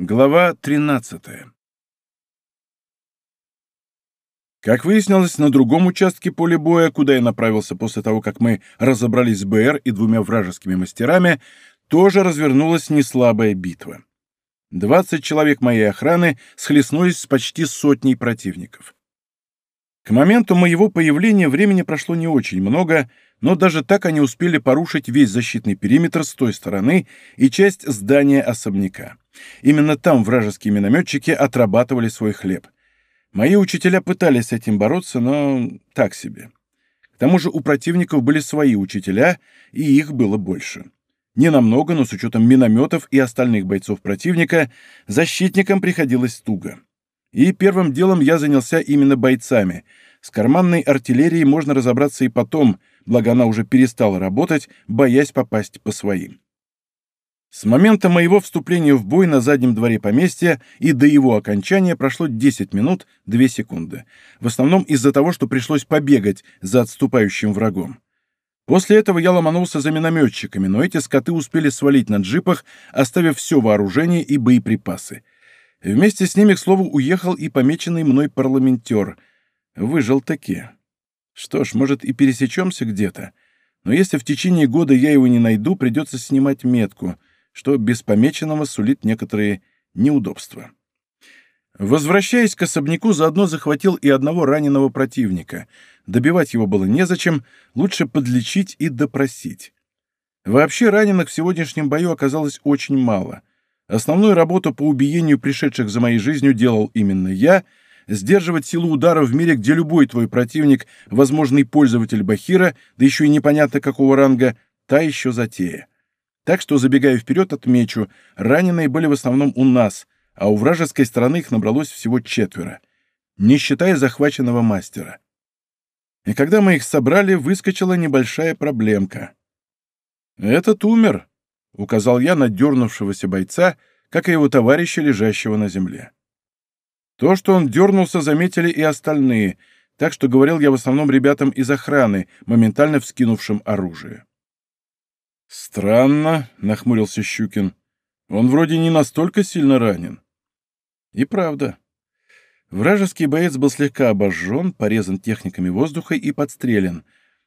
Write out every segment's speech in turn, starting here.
Глава 13 Как выяснилось, на другом участке поля боя, куда я направился после того, как мы разобрались с БР и двумя вражескими мастерами, тоже развернулась неслабая битва. Двадцать человек моей охраны схлестнулись с почти сотней противников. К моменту моего появления времени прошло не очень много, но даже так они успели порушить весь защитный периметр с той стороны и часть здания особняка. Именно там вражеские минометчики отрабатывали свой хлеб. Мои учителя пытались с этим бороться, но так себе. К тому же у противников были свои учителя, и их было больше. Не намного, но с учетом минометов и остальных бойцов противника, защитникам приходилось туго. И первым делом я занялся именно бойцами. С карманной артиллерией можно разобраться и потом, благо она уже перестала работать, боясь попасть по своим. С момента моего вступления в бой на заднем дворе поместья и до его окончания прошло 10 минут 2 секунды. В основном из-за того, что пришлось побегать за отступающим врагом. После этого я ломанулся за минометчиками, но эти скоты успели свалить на джипах, оставив все вооружение и боеприпасы. Вместе с ними, к слову, уехал и помеченный мной парламентер. Выжил таки. Что ж, может, и пересечемся где-то. Но если в течение года я его не найду, придется снимать метку — что без помеченного сулит некоторые неудобства. Возвращаясь к особняку, заодно захватил и одного раненого противника. Добивать его было незачем, лучше подлечить и допросить. Вообще раненых в сегодняшнем бою оказалось очень мало. Основную работу по убиению пришедших за моей жизнью делал именно я, сдерживать силу удара в мире, где любой твой противник — возможный пользователь Бахира, да еще и непонятно какого ранга, та еще затея. Так что, забегая вперед, отмечу, раненые были в основном у нас, а у вражеской стороны их набралось всего четверо, не считая захваченного мастера. И когда мы их собрали, выскочила небольшая проблемка. «Этот умер», — указал я на дернувшегося бойца, как и его товарища, лежащего на земле. То, что он дернулся, заметили и остальные, так что говорил я в основном ребятам из охраны, моментально вскинувшим оружие. «Странно», — нахмурился Щукин. «Он вроде не настолько сильно ранен». И правда. Вражеский боец был слегка обожжен, порезан техниками воздуха и подстрелен.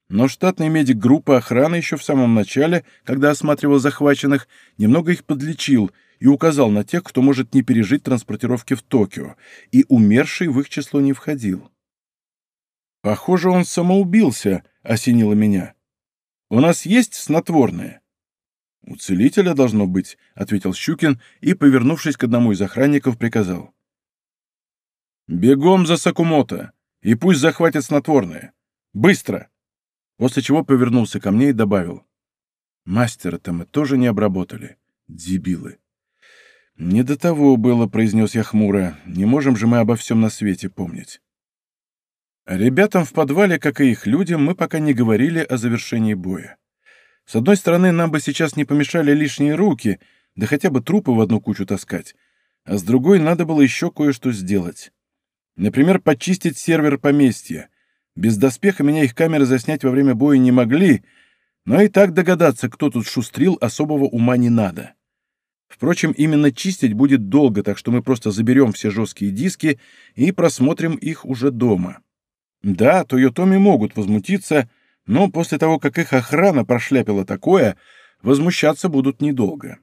Но штатный медик группы охраны еще в самом начале, когда осматривал захваченных, немного их подлечил и указал на тех, кто может не пережить транспортировки в Токио, и умерший в их число не входил. «Похоже, он самоубился», — осенило меня. У нас есть снотворное?» «У целителя должно быть», — ответил Щукин и, повернувшись к одному из охранников, приказал. «Бегом за Сакумото, и пусть захватит снотворное. Быстро!» После чего повернулся ко мне и добавил. «Мастера-то мы тоже не обработали. Дебилы!» «Не до того было», — произнес я хмуро. «Не можем же мы обо всем на свете помнить». Ребятам в подвале, как и их людям, мы пока не говорили о завершении боя. С одной стороны, нам бы сейчас не помешали лишние руки, да хотя бы трупы в одну кучу таскать, а с другой надо было еще кое-что сделать. Например, почистить сервер поместья. Без доспеха меня их камеры заснять во время боя не могли, но и так догадаться, кто тут шустрил, особого ума не надо. Впрочем, именно чистить будет долго, так что мы просто заберем все жесткие диски и просмотрим их уже дома. Да, Тойотоми могут возмутиться, но после того, как их охрана прошляпила такое, возмущаться будут недолго.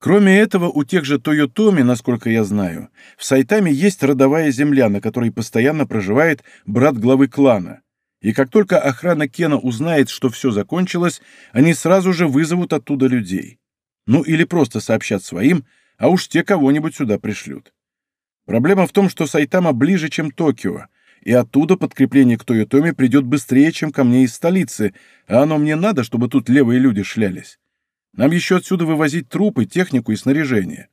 Кроме этого, у тех же Тойотоми, насколько я знаю, в Сайтаме есть родовая земля, на которой постоянно проживает брат главы клана. И как только охрана Кена узнает, что все закончилось, они сразу же вызовут оттуда людей. Ну или просто сообщат своим, а уж те кого-нибудь сюда пришлют. Проблема в том, что Сайтама ближе, чем Токио, и оттуда подкрепление к Тойотоме придет быстрее, чем ко мне из столицы, а оно мне надо, чтобы тут левые люди шлялись. Нам еще отсюда вывозить трупы, технику и снаряжение.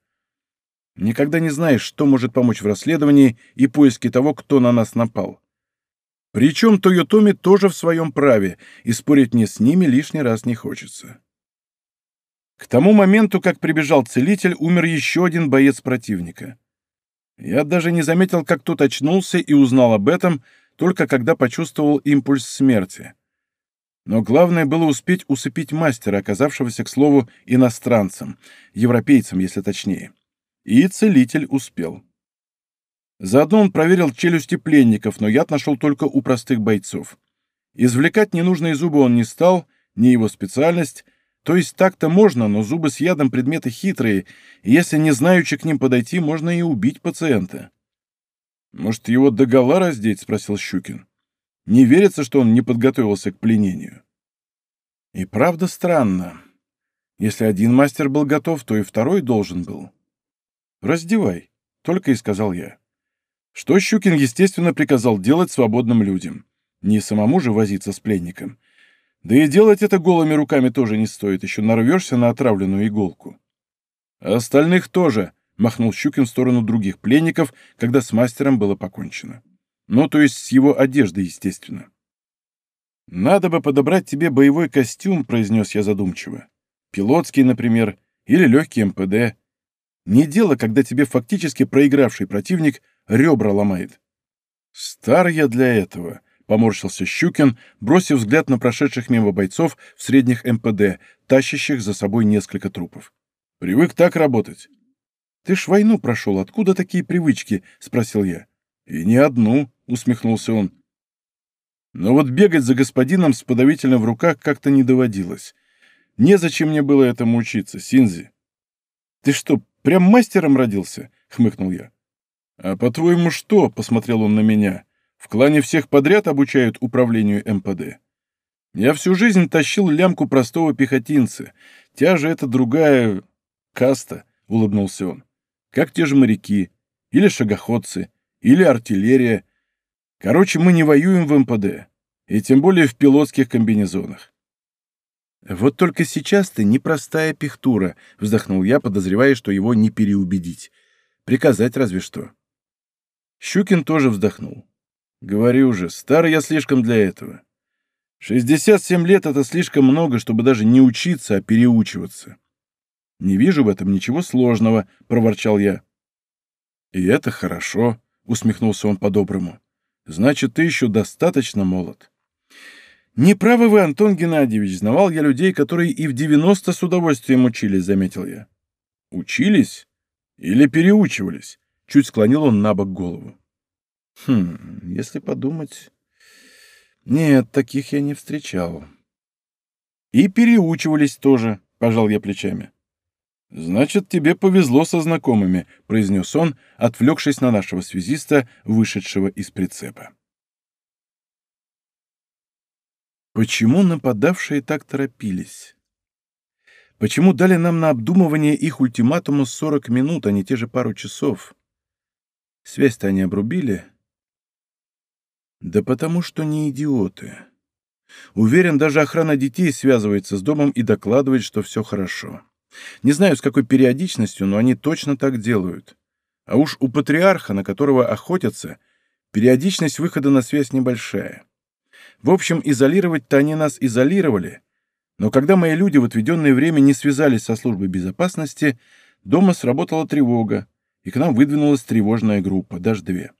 Никогда не знаешь, что может помочь в расследовании и поиске того, кто на нас напал. Причем Тойотоми тоже в своем праве, и спорить мне с ними лишний раз не хочется. К тому моменту, как прибежал целитель, умер еще один боец противника. Я даже не заметил, как тот очнулся и узнал об этом, только когда почувствовал импульс смерти. Но главное было успеть усыпить мастера, оказавшегося, к слову, иностранцем, европейцем, если точнее. И целитель успел. Заодно он проверил челюсти пленников, но яд нашел только у простых бойцов. Извлекать ненужные зубы он не стал, не его специальность, то есть так-то можно, но зубы с ядом предметы хитрые, и если не знаючи к ним подойти, можно и убить пациента. «Может, его догола раздеть?» — спросил Щукин. «Не верится, что он не подготовился к пленению». И правда странно. Если один мастер был готов, то и второй должен был. «Раздевай», — только и сказал я. Что Щукин, естественно, приказал делать свободным людям. Не самому же возиться с пленником. Да и делать это голыми руками тоже не стоит, еще нарвешься на отравленную иголку. А остальных тоже, — махнул Щукин в сторону других пленников, когда с мастером было покончено. Ну, то есть с его одеждой, естественно. «Надо бы подобрать тебе боевой костюм», — произнес я задумчиво. «Пилотский, например, или легкий МПД. Не дело, когда тебе фактически проигравший противник ребра ломает». «Стар я для этого», — поморщился Щукин, бросив взгляд на прошедших мимо бойцов в средних МПД, тащащих за собой несколько трупов. «Привык так работать». «Ты ж войну прошел, откуда такие привычки?» — спросил я. «И не одну», — усмехнулся он. Но вот бегать за господином с подавителем в руках как-то не доводилось. Незачем мне было этому учиться, Синзи. «Ты что, прям мастером родился?» — хмыкнул я. «А по-твоему что?» — посмотрел он на меня. «В клане всех подряд обучают управлению МПД. Я всю жизнь тащил лямку простого пехотинца. Тя же это другая... каста», — улыбнулся он как те же моряки, или шагоходцы, или артиллерия. Короче, мы не воюем в МПД, и тем более в пилотских комбинезонах. «Вот только сейчас ты непростая пихтура», — вздохнул я, подозревая, что его не переубедить. «Приказать разве что». Щукин тоже вздохнул. «Говорю же, старый я слишком для этого. 67 лет — это слишком много, чтобы даже не учиться, а переучиваться. «Не вижу в этом ничего сложного», — проворчал я. «И это хорошо», — усмехнулся он по-доброму. «Значит, ты еще достаточно молод». «Неправы вы, Антон Геннадьевич, знавал я людей, которые и в девяносто с удовольствием учились», — заметил я. «Учились? Или переучивались?» — чуть склонил он на бок голову. «Хм, если подумать...» «Нет, таких я не встречал». «И переучивались тоже», — пожал я плечами. «Значит, тебе повезло со знакомыми», — произнес он, отвлекшись на нашего связиста, вышедшего из прицепа. Почему нападавшие так торопились? Почему дали нам на обдумывание их ультиматума 40 минут, а не те же пару часов? Связь-то они обрубили? Да потому что не идиоты. Уверен, даже охрана детей связывается с домом и докладывает, что все хорошо. Не знаю, с какой периодичностью, но они точно так делают. А уж у патриарха, на которого охотятся, периодичность выхода на связь небольшая. В общем, изолировать-то они нас изолировали, но когда мои люди в отведенное время не связались со службой безопасности, дома сработала тревога, и к нам выдвинулась тревожная группа, даже две.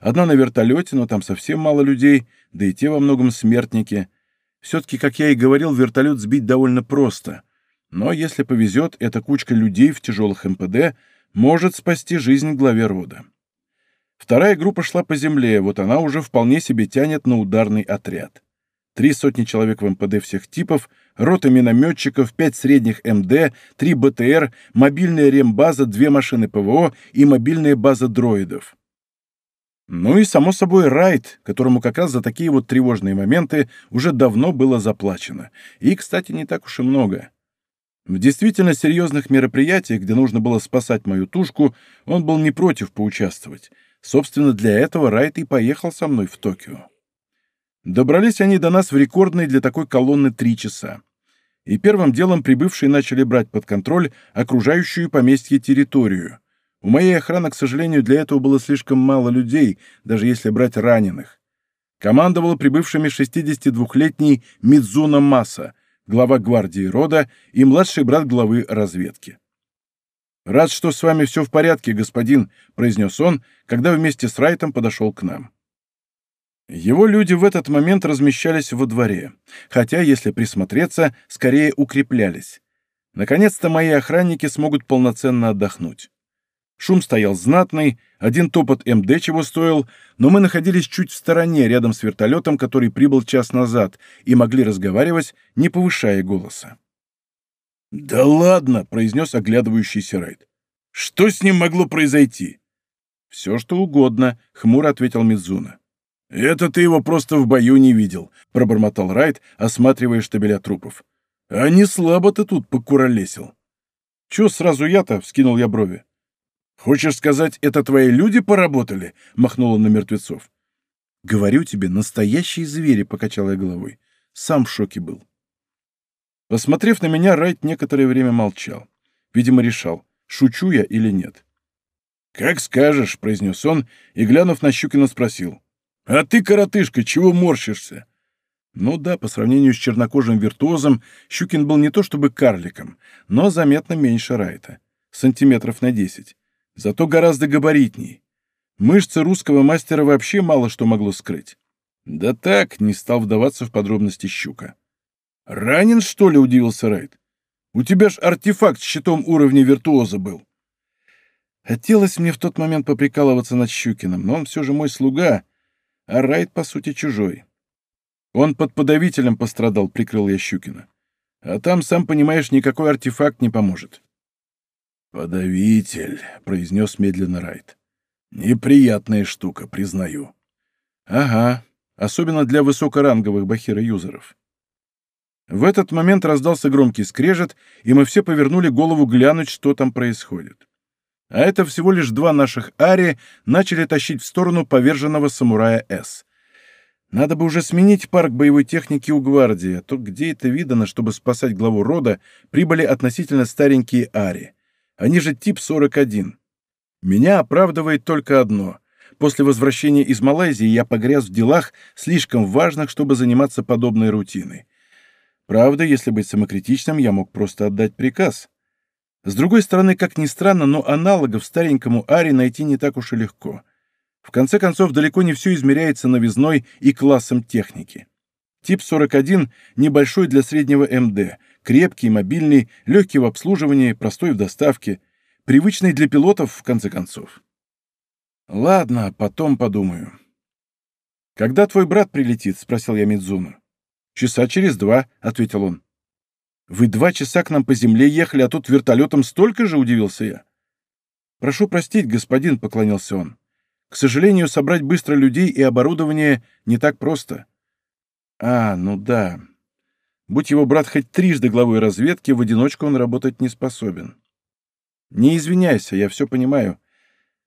Одна на вертолете, но там совсем мало людей, да и те во многом смертники. Все-таки, как я и говорил, вертолет сбить довольно просто — но если повезет, эта кучка людей в тяжелых МПД может спасти жизнь главе рода. Вторая группа шла по земле, вот она уже вполне себе тянет на ударный отряд. Три сотни человек в МПД всех типов, рота минометчиков, пять средних МД, три БТР, мобильная рембаза, две машины ПВО и мобильная база дроидов. Ну и, само собой, райд, которому как раз за такие вот тревожные моменты уже давно было заплачено. И, кстати, не так уж и много. В действительно серьезных мероприятиях, где нужно было спасать мою тушку, он был не против поучаствовать. Собственно, для этого Райт и поехал со мной в Токио. Добрались они до нас в рекордные для такой колонны три часа. И первым делом прибывшие начали брать под контроль окружающую поместье территорию. У моей охраны, к сожалению, для этого было слишком мало людей, даже если брать раненых. Командовал прибывшими 62-летний Мидзуна Маса — глава гвардии рода и младший брат главы разведки. «Рад, что с вами все в порядке, господин», — произнес он, когда вместе с Райтом подошел к нам. Его люди в этот момент размещались во дворе, хотя, если присмотреться, скорее укреплялись. Наконец-то мои охранники смогут полноценно отдохнуть. Шум стоял знатный, один топот МД чего стоил, но мы находились чуть в стороне, рядом с вертолетом, который прибыл час назад, и могли разговаривать, не повышая голоса. «Да ладно!» — произнес оглядывающийся Райт. «Что с ним могло произойти?» «Все, что угодно», — хмуро ответил Мидзуна. «Это ты его просто в бою не видел», — пробормотал Райт, осматривая штабеля трупов. «А не слабо ты тут покуролесил». «Чё сразу я-то?» — вскинул я брови. «Хочешь сказать, это твои люди поработали?» — махнула на мертвецов. «Говорю тебе, настоящие звери», — покачал я головой. Сам в шоке был. Посмотрев на меня, Райт некоторое время молчал. Видимо, решал, шучу я или нет. «Как скажешь», — произнес он, и, глянув на Щукина, спросил. «А ты, коротышка, чего морщишься?» Ну да, по сравнению с чернокожим виртуозом, Щукин был не то чтобы карликом, но заметно меньше Райта. Сантиметров на десять. Зато гораздо габаритней. Мышцы русского мастера вообще мало что могло скрыть. Да так, не стал вдаваться в подробности Щука. «Ранен, что ли?» — удивился Райт. «У тебя ж артефакт с щитом уровня виртуоза был». Хотелось мне в тот момент поприкалываться над Щукиным, но он все же мой слуга, а Райт, по сути, чужой. Он под подавителем пострадал, прикрыл я Щукина. А там, сам понимаешь, никакой артефакт не поможет. «Подавитель», — произнес медленно Райт. «Неприятная штука, признаю». «Ага, особенно для высокоранговых бахира-юзеров». В этот момент раздался громкий скрежет, и мы все повернули голову глянуть, что там происходит а это всего лишь два наших Ари начали тащить в сторону поверженного самурая С. Надо бы уже сменить парк боевой техники у гвардии, а то где это видано, чтобы спасать главу рода, прибыли относительно старенькие Ари. Они же тип 41. Меня оправдывает только одно. После возвращения из Малайзии я погряз в делах, слишком важных, чтобы заниматься подобной рутиной. Правда, если быть самокритичным, я мог просто отдать приказ. С другой стороны, как ни странно, но аналогов старенькому Ари найти не так уж и легко. В конце концов, далеко не все измеряется новизной и классом техники. Тип 41 небольшой для среднего МД, крепкий, мобильный, легкий в обслуживании, простой в доставке, привычный для пилотов, в конце концов. Ладно, потом подумаю. «Когда твой брат прилетит?» — спросил я Мидзуну. «Часа через два», — ответил он. Вы два часа к нам по земле ехали, а тут вертолетом столько же, удивился я. Прошу простить, господин, поклонился он. К сожалению, собрать быстро людей и оборудование не так просто. А, ну да. Будь его брат хоть трижды главой разведки, в одиночку он работать не способен. Не извиняйся, я все понимаю.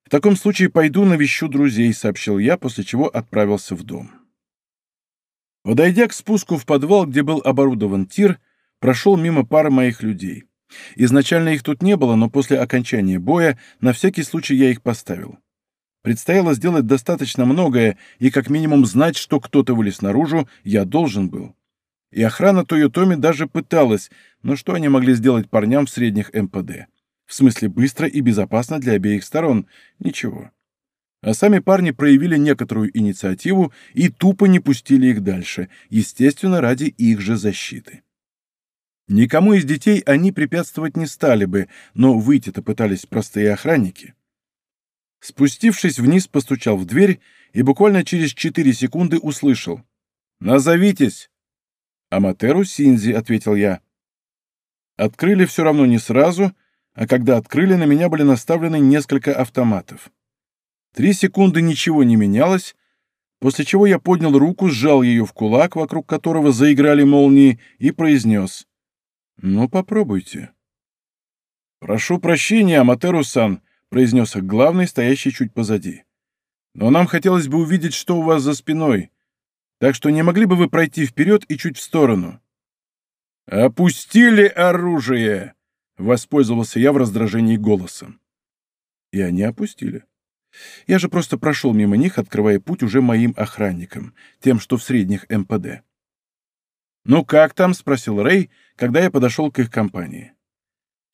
В таком случае пойду навещу друзей, сообщил я, после чего отправился в дом. Подойдя к спуску в подвал, где был оборудован тир, прошел мимо пары моих людей. Изначально их тут не было, но после окончания боя на всякий случай я их поставил. Предстояло сделать достаточно многое, и как минимум знать, что кто-то вылез наружу, я должен был. И охрана Тойотоми даже пыталась, но что они могли сделать парням в средних МПД? В смысле быстро и безопасно для обеих сторон? Ничего. А сами парни проявили некоторую инициативу и тупо не пустили их дальше, естественно, ради их же защиты. Никому из детей они препятствовать не стали бы, но выйти-то пытались простые охранники. Спустившись вниз, постучал в дверь и буквально через четыре секунды услышал. «Назовитесь!» «Аматеру Синзи», — ответил я. Открыли все равно не сразу, а когда открыли, на меня были наставлены несколько автоматов. Три секунды ничего не менялось, после чего я поднял руку, сжал ее в кулак, вокруг которого заиграли молнии, и произнес «Ну, попробуйте». «Прошу прощения, Аматеру-сан», — произнес их главный, стоящий чуть позади. «Но нам хотелось бы увидеть, что у вас за спиной. Так что не могли бы вы пройти вперед и чуть в сторону?» «Опустили оружие!» — воспользовался я в раздражении голосом. И они опустили. Я же просто прошел мимо них, открывая путь уже моим охранникам, тем, что в средних МПД. «Ну как там?» — спросил Рэй, когда я подошел к их компании.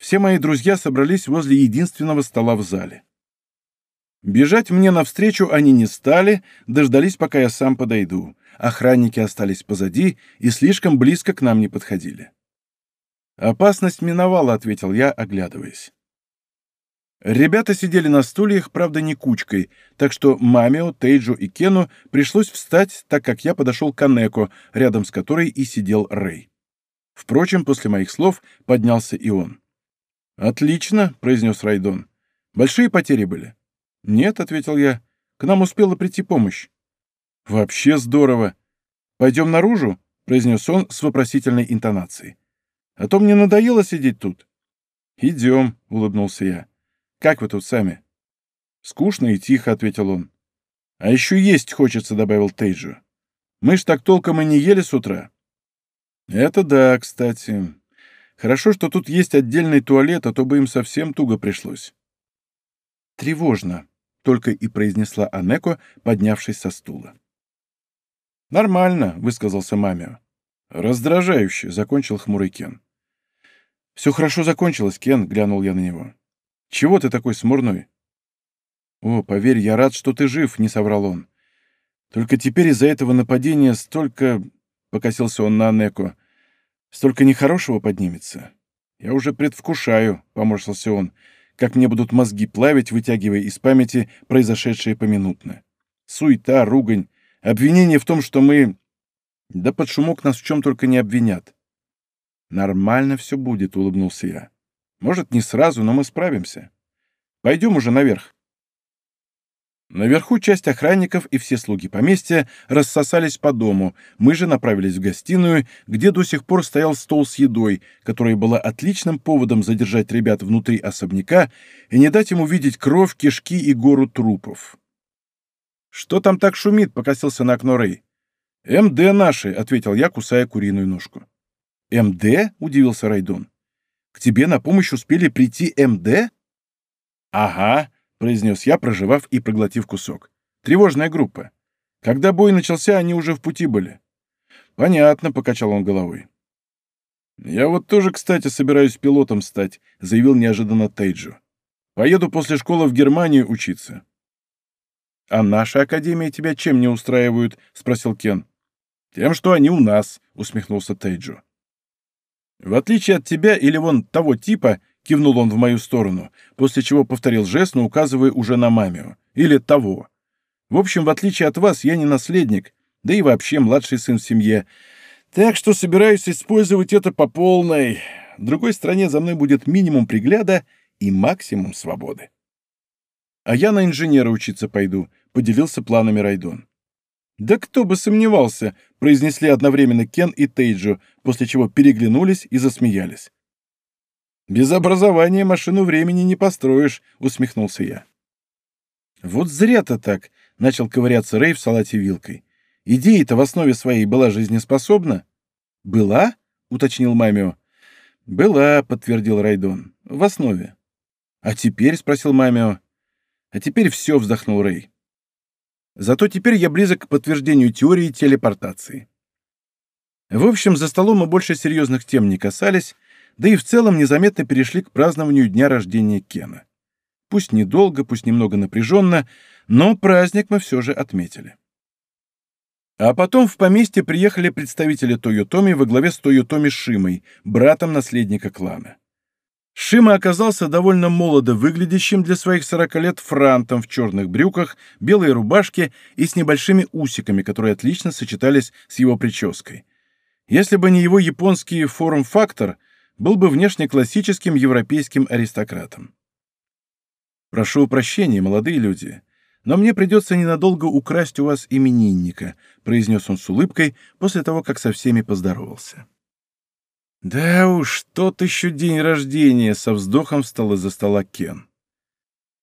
Все мои друзья собрались возле единственного стола в зале. Бежать мне навстречу они не стали, дождались, пока я сам подойду. Охранники остались позади и слишком близко к нам не подходили. «Опасность миновала», — ответил я, оглядываясь. Ребята сидели на стульях, правда, не кучкой, так что Мамио, Тейджу и Кену пришлось встать, так как я подошел к Анеко, рядом с которой и сидел Рэй. Впрочем, после моих слов поднялся и он. «Отлично», — произнес Райдон. «Большие потери были?» «Нет», — ответил я. «К нам успела прийти помощь». «Вообще здорово. Пойдем наружу?» — произнес он с вопросительной интонацией. «А то мне надоело сидеть тут». «Идем», — улыбнулся я. Как вы тут сами?» «Скучно и тихо», — ответил он. «А еще есть хочется», — добавил Тейджу. «Мы ж так толком и не ели с утра». «Это да, кстати. Хорошо, что тут есть отдельный туалет, а то бы им совсем туго пришлось». «Тревожно», — только и произнесла Анеко, поднявшись со стула. «Нормально», — высказался Мамио. «Раздражающе», — закончил хмурый Кен. «Все хорошо закончилось, Кен», — глянул я на него. Чего ты такой смурной?» «О, поверь, я рад, что ты жив», — не соврал он. «Только теперь из-за этого нападения столько...» — покосился он на Анеку. «Столько нехорошего поднимется. Я уже предвкушаю», — поморщился он, «как мне будут мозги плавить, вытягивая из памяти произошедшее поминутно. Суета, ругань, обвинение в том, что мы... Да под шумок нас в чем только не обвинят». «Нормально все будет», — улыбнулся я. Может, не сразу, но мы справимся. Пойдем уже наверх. Наверху часть охранников и все слуги поместья рассосались по дому, мы же направились в гостиную, где до сих пор стоял стол с едой, которая была отличным поводом задержать ребят внутри особняка и не дать им увидеть кровь, кишки и гору трупов. «Что там так шумит?» — покосился на окно Рэй. «МД наши», — ответил я, кусая куриную ножку. «МД?» — удивился Райдон. К тебе на помощь успели прийти МД?» «Ага», — произнес я, проживав и проглотив кусок. «Тревожная группа. Когда бой начался, они уже в пути были». «Понятно», — покачал он головой. «Я вот тоже, кстати, собираюсь пилотом стать», — заявил неожиданно Тейджу. «Поеду после школы в Германию учиться». «А наша академия тебя чем не устраивают?» — спросил Кен. «Тем, что они у нас», — усмехнулся Тейджу. В отличие от тебя или вон того типа, кивнул он в мою сторону, после чего повторил жест, но указывая уже на мамию. Или того. В общем, в отличие от вас, я не наследник, да и вообще младший сын в семье. Так что собираюсь использовать это по полной. В другой стране за мной будет минимум пригляда и максимум свободы. А я на инженера учиться пойду, поделился планами Райдон. «Да кто бы сомневался!» — произнесли одновременно Кен и Тейджу, после чего переглянулись и засмеялись. «Без образования машину времени не построишь», — усмехнулся я. «Вот зря-то так», — начал ковыряться Рэй в салате вилкой. «Идея-то в основе своей была жизнеспособна?» «Была?» — уточнил Мамио. «Была», — подтвердил Райдон. «В основе». «А теперь?» — спросил Мамио. «А теперь все», — вздохнул Рэй. Зато теперь я близок к подтверждению теории телепортации. В общем, за столом мы больше серьезных тем не касались, да и в целом незаметно перешли к празднованию дня рождения Кена. Пусть недолго, пусть немного напряженно, но праздник мы все же отметили. А потом в поместье приехали представители Тойотоми во главе с Тойотоми Шимой, братом наследника клана. Шима оказался довольно молодо выглядящим для своих сорока лет франтом в черных брюках, белой рубашке и с небольшими усиками, которые отлично сочетались с его прической. Если бы не его японский форм-фактор, был бы внешне классическим европейским аристократом. «Прошу прощения, молодые люди, но мне придется ненадолго украсть у вас именинника», произнес он с улыбкой после того, как со всеми поздоровался. «Да уж, тот еще день рождения!» — со вздохом встал из-за стола Кен.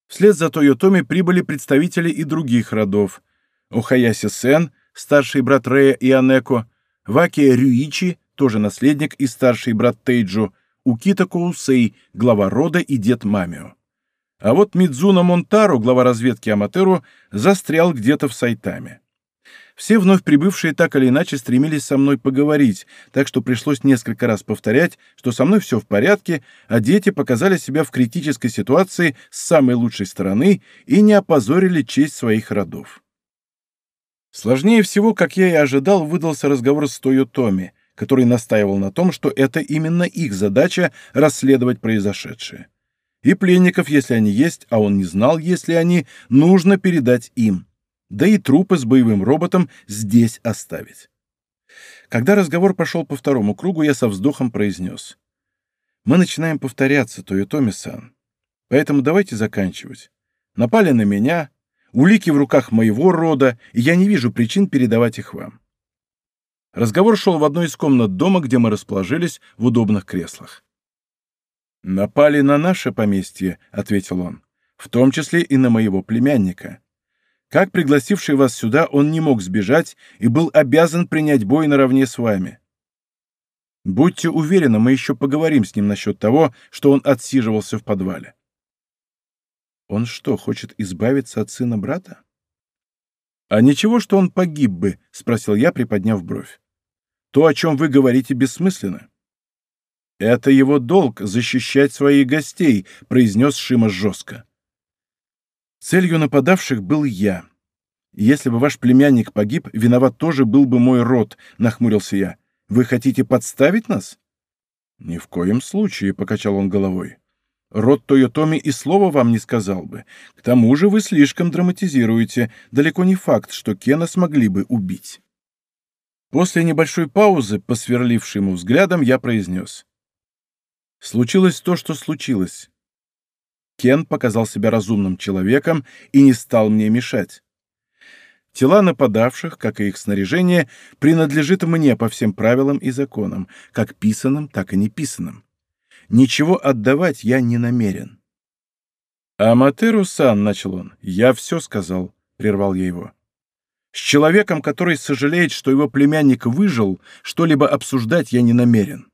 Вслед за Тойотоми прибыли представители и других родов. Охаяси Сен, старший брат Рея и Анеко, Ваки Рюичи, тоже наследник и старший брат Тейджу, Укита Коусей, глава рода и дед Мамио. А вот Мидзуна Монтару, глава разведки Аматеру, застрял где-то в Сайтаме. Все вновь прибывшие так или иначе стремились со мной поговорить, так что пришлось несколько раз повторять, что со мной все в порядке, а дети показали себя в критической ситуации с самой лучшей стороны и не опозорили честь своих родов. Сложнее всего, как я и ожидал, выдался разговор с Тойотоми, который настаивал на том, что это именно их задача расследовать произошедшее. И пленников, если они есть, а он не знал, если они, нужно передать им. Да и трупы с боевым роботом здесь оставить. Когда разговор пошел по второму кругу, я со вздохом произнес. «Мы начинаем повторяться, Тойотоми-сан. Поэтому давайте заканчивать. Напали на меня, улики в руках моего рода, и я не вижу причин передавать их вам». Разговор шел в одной из комнат дома, где мы расположились в удобных креслах. «Напали на наше поместье», — ответил он, — «в том числе и на моего племянника. Как пригласивший вас сюда, он не мог сбежать и был обязан принять бой наравне с вами. Будьте уверены, мы еще поговорим с ним насчет того, что он отсиживался в подвале». «Он что, хочет избавиться от сына брата?» «А ничего, что он погиб бы?» — спросил я, приподняв бровь. «То, о чем вы говорите, бессмысленно». «Это его долг — защищать своих гостей», — произнес Шима жестко. «Целью нападавших был я. Если бы ваш племянник погиб, виноват тоже был бы мой род», — нахмурился я. «Вы хотите подставить нас?» «Ни в коем случае», — покачал он головой. «Род Тойотоми и слова вам не сказал бы. К тому же вы слишком драматизируете. Далеко не факт, что Кена смогли бы убить». После небольшой паузы, посверлившей ему взглядом, я произнес. Случилось то, что случилось. Кен показал себя разумным человеком и не стал мне мешать. Тела нападавших, как и их снаряжение, принадлежит мне по всем правилам и законам, как писанным, так и неписанным. Ничего отдавать я не намерен. «Аматеру-сан», — начал он, — «я все сказал», — прервал я его. «С человеком, который сожалеет, что его племянник выжил, что-либо обсуждать я не намерен.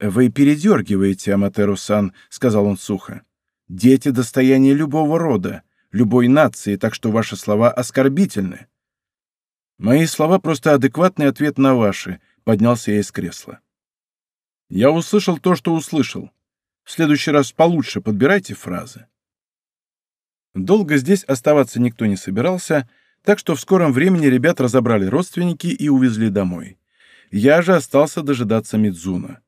«Вы передергиваете, Аматеру-сан», — сказал он сухо. «Дети — достояние любого рода, любой нации, так что ваши слова оскорбительны». «Мои слова — просто адекватный ответ на ваши», — поднялся я из кресла. «Я услышал то, что услышал. В следующий раз получше подбирайте фразы». Долго здесь оставаться никто не собирался, так что в скором времени ребят разобрали родственники и увезли домой. Я же остался дожидаться Мидзуна.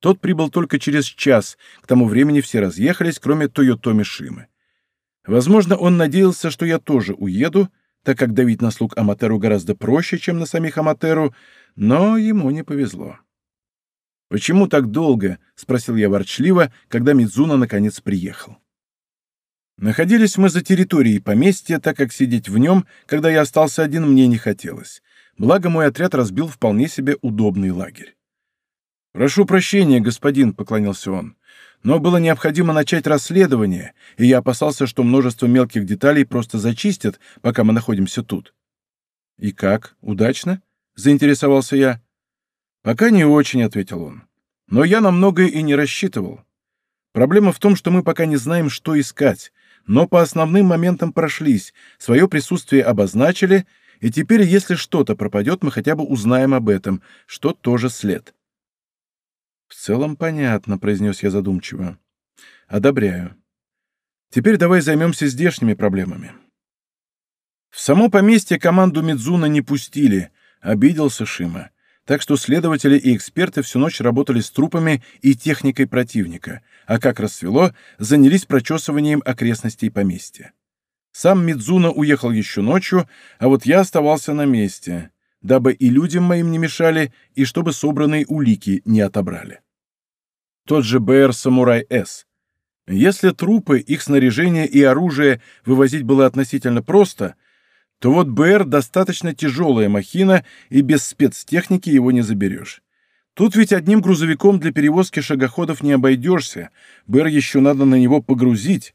Тот прибыл только через час, к тому времени все разъехались, кроме Тойотоми Шимы. Возможно, он надеялся, что я тоже уеду, так как давить на слуг Аматеру гораздо проще, чем на самих Аматеру, но ему не повезло. «Почему так долго?» — спросил я ворчливо, когда Мидзуна наконец приехал. Находились мы за территорией поместья, так как сидеть в нем, когда я остался один, мне не хотелось. Благо мой отряд разбил вполне себе удобный лагерь. «Прошу прощения, господин», — поклонился он, «но было необходимо начать расследование, и я опасался, что множество мелких деталей просто зачистят, пока мы находимся тут». «И как? Удачно?» — заинтересовался я. «Пока не очень», — ответил он. «Но я на многое и не рассчитывал. Проблема в том, что мы пока не знаем, что искать, но по основным моментам прошлись, свое присутствие обозначили, и теперь, если что-то пропадет, мы хотя бы узнаем об этом, что тоже след». «В целом понятно», — произнес я задумчиво. «Одобряю. Теперь давай займемся здешними проблемами». В само поместье команду Мидзуна не пустили, обиделся Шима. Так что следователи и эксперты всю ночь работали с трупами и техникой противника, а как рассвело, занялись прочесыванием окрестностей поместья. Сам Мидзуна уехал еще ночью, а вот я оставался на месте дабы и людям моим не мешали, и чтобы собранные улики не отобрали. Тот же БР «Самурай-С». Если трупы, их снаряжение и оружие вывозить было относительно просто, то вот БР достаточно тяжелая махина, и без спецтехники его не заберешь. Тут ведь одним грузовиком для перевозки шагоходов не обойдешься, БР еще надо на него погрузить.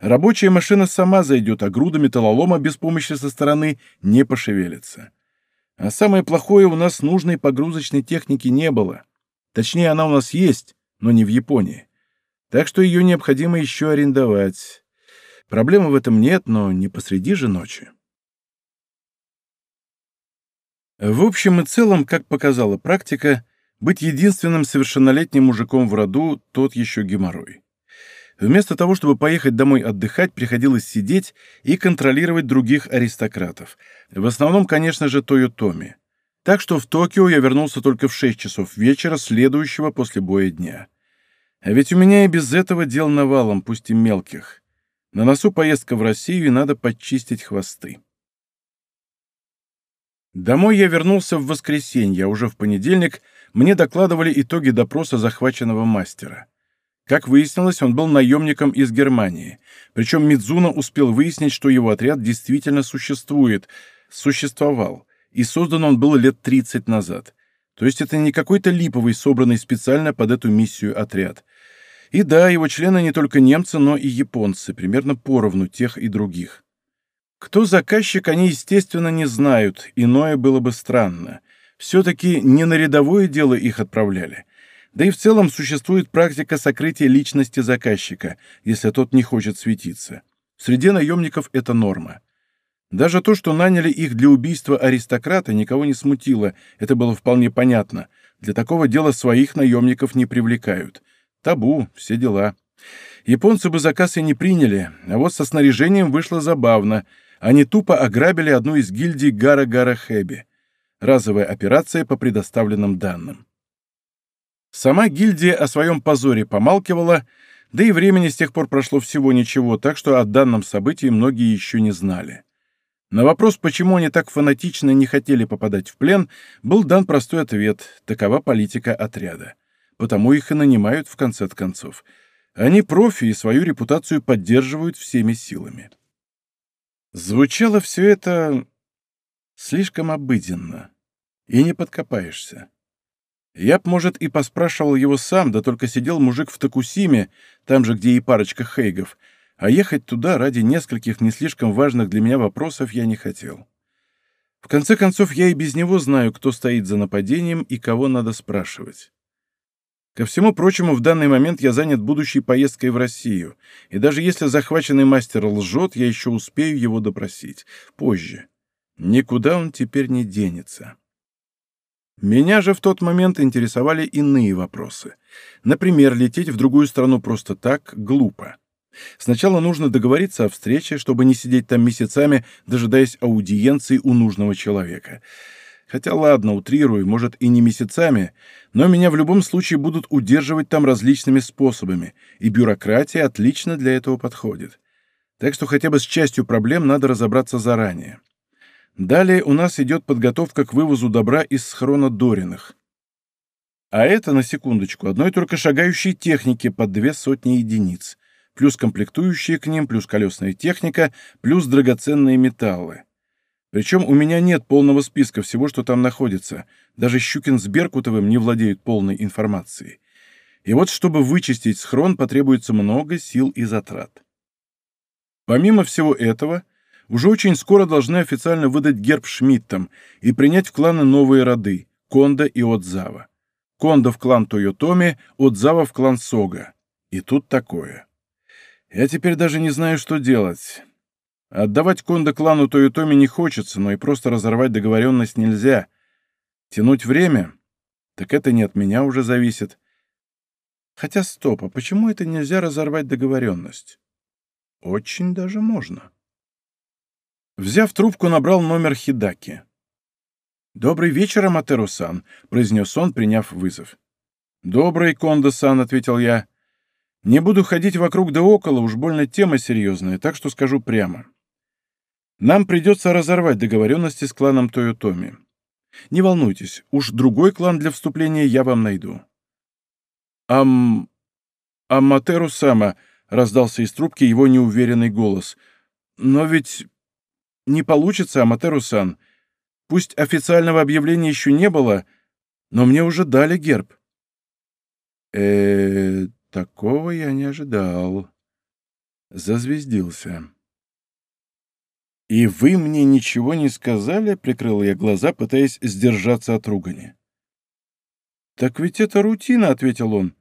Рабочая машина сама зайдет, а груда металлолома без помощи со стороны не пошевелится. А самое плохое, у нас нужной погрузочной техники не было. Точнее, она у нас есть, но не в Японии. Так что ее необходимо еще арендовать. Проблемы в этом нет, но не посреди же ночи. В общем и целом, как показала практика, быть единственным совершеннолетним мужиком в роду — тот еще геморрой. Вместо того, чтобы поехать домой отдыхать, приходилось сидеть и контролировать других аристократов. В основном, конечно же, Тойотоми. Так что в Токио я вернулся только в 6 часов вечера, следующего после боя дня. А ведь у меня и без этого дел навалом, пусть и мелких. На носу поездка в Россию, и надо подчистить хвосты. Домой я вернулся в воскресенье, а уже в понедельник мне докладывали итоги допроса захваченного мастера. Как выяснилось, он был наемником из Германии. Причем Мидзуна успел выяснить, что его отряд действительно существует, существовал, и создан он был лет 30 назад. То есть это не какой-то липовый, собранный специально под эту миссию отряд. И да, его члены не только немцы, но и японцы, примерно поровну тех и других. Кто заказчик, они, естественно, не знают, иное было бы странно. Все-таки не на рядовое дело их отправляли. Да и в целом существует практика сокрытия личности заказчика, если тот не хочет светиться. Среди наемников это норма. Даже то, что наняли их для убийства аристократа, никого не смутило, это было вполне понятно. Для такого дела своих наемников не привлекают. Табу, все дела. Японцы бы заказ и не приняли, а вот со снаряжением вышло забавно. Они тупо ограбили одну из гильдий Гара-Гара Хэби. Разовая операция по предоставленным данным. Сама гильдия о своем позоре помалкивала, да и времени с тех пор прошло всего ничего, так что о данном событии многие еще не знали. На вопрос, почему они так фанатично не хотели попадать в плен, был дан простой ответ – такова политика отряда. Потому их и нанимают в конце концов. Они профи и свою репутацию поддерживают всеми силами. Звучало все это слишком обыденно, и не подкопаешься. Я б, может, и поспрашивал его сам, да только сидел мужик в Токусиме, там же, где и парочка хейгов, а ехать туда ради нескольких не слишком важных для меня вопросов я не хотел. В конце концов, я и без него знаю, кто стоит за нападением и кого надо спрашивать. Ко всему прочему, в данный момент я занят будущей поездкой в Россию, и даже если захваченный мастер лжет, я еще успею его допросить. Позже. Никуда он теперь не денется. Меня же в тот момент интересовали иные вопросы. Например, лететь в другую страну просто так глупо. Сначала нужно договориться о встрече, чтобы не сидеть там месяцами, дожидаясь аудиенции у нужного человека. Хотя ладно, утрирую, может и не месяцами, но меня в любом случае будут удерживать там различными способами, и бюрократия отлично для этого подходит. Так что хотя бы с частью проблем надо разобраться заранее. Далее у нас идет подготовка к вывозу добра из схрона Дориных. А это, на секундочку, одной только шагающей техники под две сотни единиц плюс комплектующие к ним, плюс колесная техника, плюс драгоценные металлы. Причем у меня нет полного списка всего, что там находится. Даже Щукин с Беркутовым не владеют полной информацией. И вот, чтобы вычистить схрон, потребуется много сил и затрат. Помимо всего этого, уже очень скоро должны официально выдать герб Шмидтам и принять в кланы новые роды – Конда и Отзава. Конда в клан Тойотоми, Отзава в клан Сога. И тут такое. Я теперь даже не знаю, что делать. Отдавать Кондо клану Тойотоми не хочется, но и просто разорвать договоренность нельзя. Тянуть время? Так это не от меня уже зависит. Хотя стоп, а почему это нельзя разорвать договоренность? Очень даже можно. Взяв трубку, набрал номер Хидаки. «Добрый вечер, Аматеру-сан», — произнес он, приняв вызов. «Добрый, Кондо-сан», — ответил я. Не буду ходить вокруг да около, уж больно тема серьезная, так что скажу прямо. Нам придется разорвать договоренности с кланом Тойотоми. Не волнуйтесь, уж другой клан для вступления я вам найду. Ам... Аматеру Сама, раздался из трубки его неуверенный голос. Но ведь не получится, Аматеру-сан. Пусть официального объявления еще не было, но мне уже дали герб. э Такого я не ожидал. Зазвездился. «И вы мне ничего не сказали?» — прикрыл я глаза, пытаясь сдержаться от ругани. «Так ведь это рутина», — ответил он.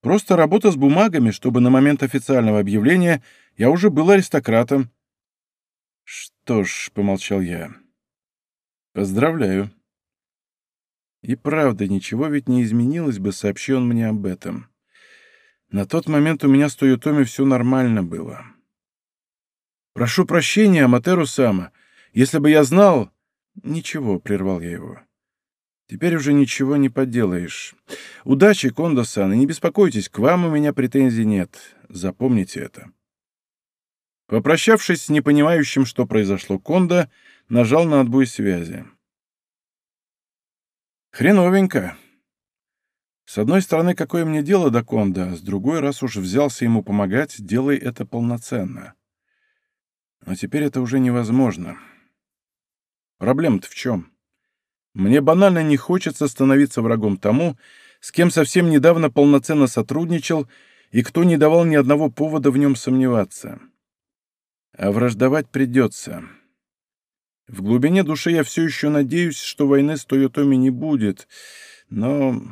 «Просто работа с бумагами, чтобы на момент официального объявления я уже был аристократом». «Что ж», — помолчал я, — «поздравляю». И правда, ничего ведь не изменилось бы, сообщи он мне об этом. На тот момент у меня с Тойотоми все нормально было. «Прошу прощения, Аматеру Сама. Если бы я знал...» «Ничего», — прервал я его. Теперь уже ничего не поделаешь. Удачи, Кондо-сан, и не беспокойтесь, к вам у меня претензий нет. Запомните это. Попрощавшись с непонимающим, что произошло Кондо, нажал на отбой связи. Хреновенько. С одной стороны, какое мне дело до Конда, а с другой, раз уж взялся ему помогать, делай это полноценно. Но теперь это уже невозможно. Проблема-то в чем? Мне банально не хочется становиться врагом тому, с кем совсем недавно полноценно сотрудничал и кто не давал ни одного повода в нем сомневаться. А враждовать придется. В глубине души я все еще надеюсь, что войны с Тойотоми не будет, но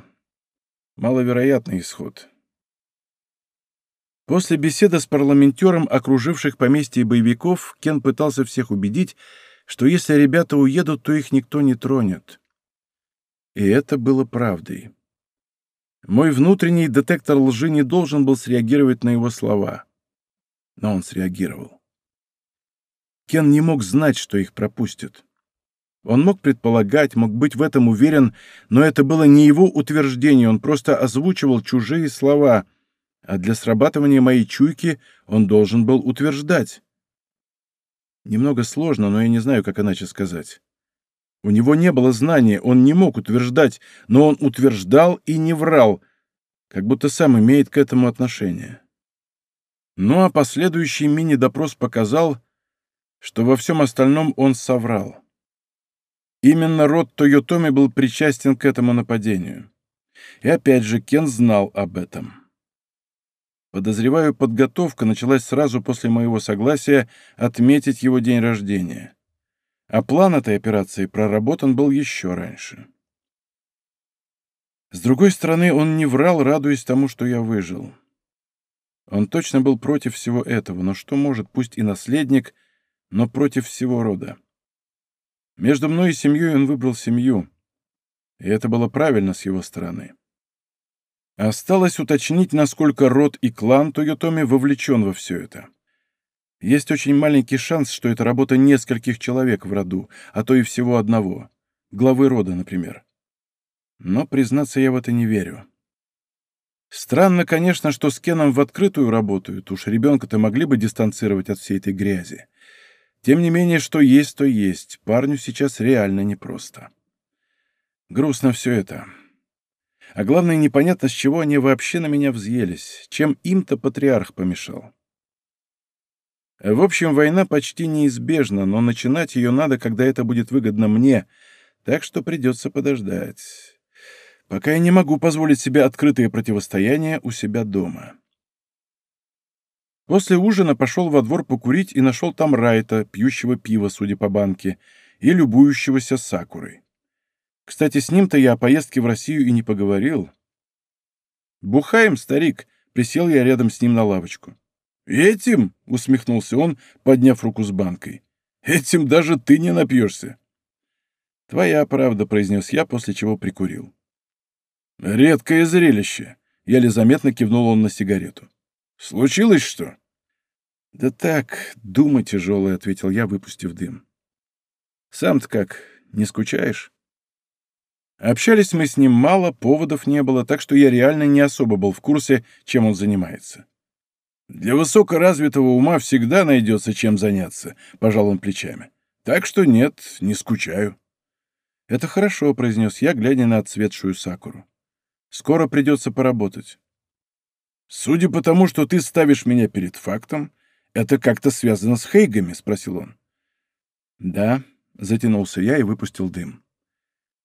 маловероятный исход. После беседы с парламентером, окруживших поместье боевиков, Кен пытался всех убедить, что если ребята уедут, то их никто не тронет. И это было правдой. Мой внутренний детектор лжи не должен был среагировать на его слова. Но он среагировал. Кен не мог знать, что их пропустят. Он мог предполагать, мог быть в этом уверен, но это было не его утверждение, он просто озвучивал чужие слова, а для срабатывания моей чуйки он должен был утверждать. Немного сложно, но я не знаю, как иначе сказать. У него не было знания, он не мог утверждать, но он утверждал и не врал, как будто сам имеет к этому отношение. Ну а последующий мини-допрос показал, что во всем остальном он соврал. Именно род Тойотоми был причастен к этому нападению. И опять же, Кен знал об этом. Подозреваю, подготовка началась сразу после моего согласия отметить его день рождения. А план этой операции проработан был еще раньше. С другой стороны, он не врал, радуясь тому, что я выжил. Он точно был против всего этого, но что может, пусть и наследник, но против всего рода. Между мной и семьей он выбрал семью, и это было правильно с его стороны. Осталось уточнить, насколько род и клан Тойотоми вовлечен во все это. Есть очень маленький шанс, что это работа нескольких человек в роду, а то и всего одного. Главы рода, например. Но, признаться, я в это не верю. Странно, конечно, что с Кеном в открытую работают, уж ребенка-то могли бы дистанцировать от всей этой грязи. Тем не менее, что есть, то есть. Парню сейчас реально непросто. Грустно все это. А главное, непонятно, с чего они вообще на меня взъелись, чем им-то патриарх помешал. В общем, война почти неизбежна, но начинать ее надо, когда это будет выгодно мне, так что придется подождать. Пока я не могу позволить себе открытое противостояние у себя дома. После ужина пошел во двор покурить и нашел там Райта, пьющего пива, судя по банке, и любующегося сакурой. Кстати, с ним-то я о поездке в Россию и не поговорил. «Бухаем, старик!» — присел я рядом с ним на лавочку. «Этим?» — усмехнулся он, подняв руку с банкой. «Этим даже ты не напьешься». «Твоя правда», — произнес я, после чего прикурил. «Редкое зрелище», — еле заметно кивнул он на сигарету. «Случилось что?» «Да так, дума тяжелая», — ответил я, выпустив дым. «Сам-то как, не скучаешь?» Общались мы с ним мало, поводов не было, так что я реально не особо был в курсе, чем он занимается. «Для высокоразвитого ума всегда найдется чем заняться», — пожал он плечами. «Так что нет, не скучаю». «Это хорошо», — произнес я, глядя на отцветшую сакуру. «Скоро придется поработать». «Судя по тому, что ты ставишь меня перед фактом, это как-то связано с Хейгами?» — спросил он. «Да», — затянулся я и выпустил дым.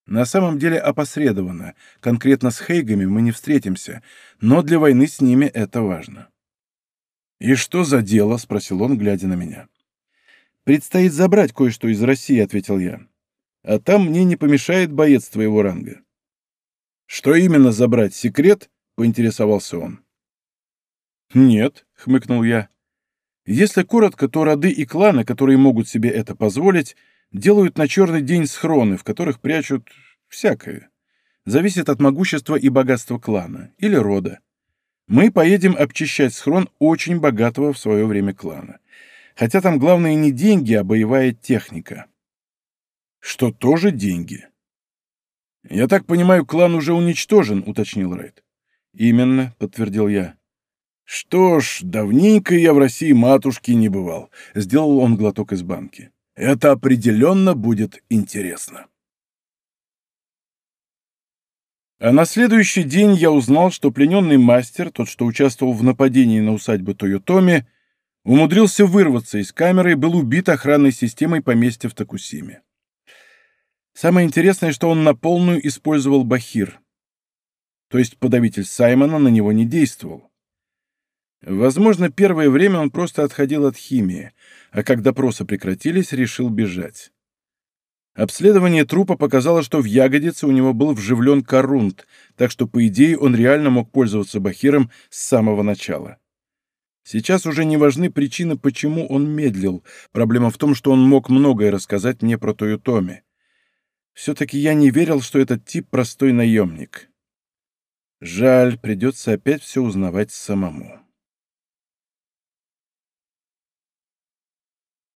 На самом деле опосредованно. Конкретно с Хейгами мы не встретимся, но для войны с ними это важно. «И что за дело?» — спросил он, глядя на меня. «Предстоит забрать кое-что из России», — ответил я. «А там мне не помешает боец твоего ранга». «Что именно забрать? Секрет?» — поинтересовался он. «Нет», — хмыкнул я. «Если коротко, то роды и кланы, которые могут себе это позволить, делают на черный день схроны, в которых прячут всякое. Зависит от могущества и богатства клана или рода. Мы поедем обчищать схрон очень богатого в свое время клана. Хотя там главное не деньги, а боевая техника. Что тоже деньги. «Я так понимаю, клан уже уничтожен», — уточнил Райт. «Именно», — подтвердил я. «Что ж, давненько я в России матушки не бывал», — сделал он глоток из банки. «Это определенно будет интересно». А на следующий день я узнал, что плененный мастер, тот, что участвовал в нападении на усадьбу Тойотоми, умудрился вырваться из камеры и был убит охранной системой поместья в Токусиме. Самое интересное, что он на полную использовал Бахир. То есть подавитель Саймона на него не действовал. Возможно, первое время он просто отходил от химии, а когда допросы прекратились, решил бежать. Обследование трупа показало, что в ягодице у него был вживлен корунт, так что, по идее, он реально мог пользоваться бахиром с самого начала. Сейчас уже не важны причины, почему он медлил. Проблема в том, что он мог многое рассказать мне про Тойотоми. Все-таки я не верил, что этот тип простой наемник. Жаль, придется опять все узнавать самому.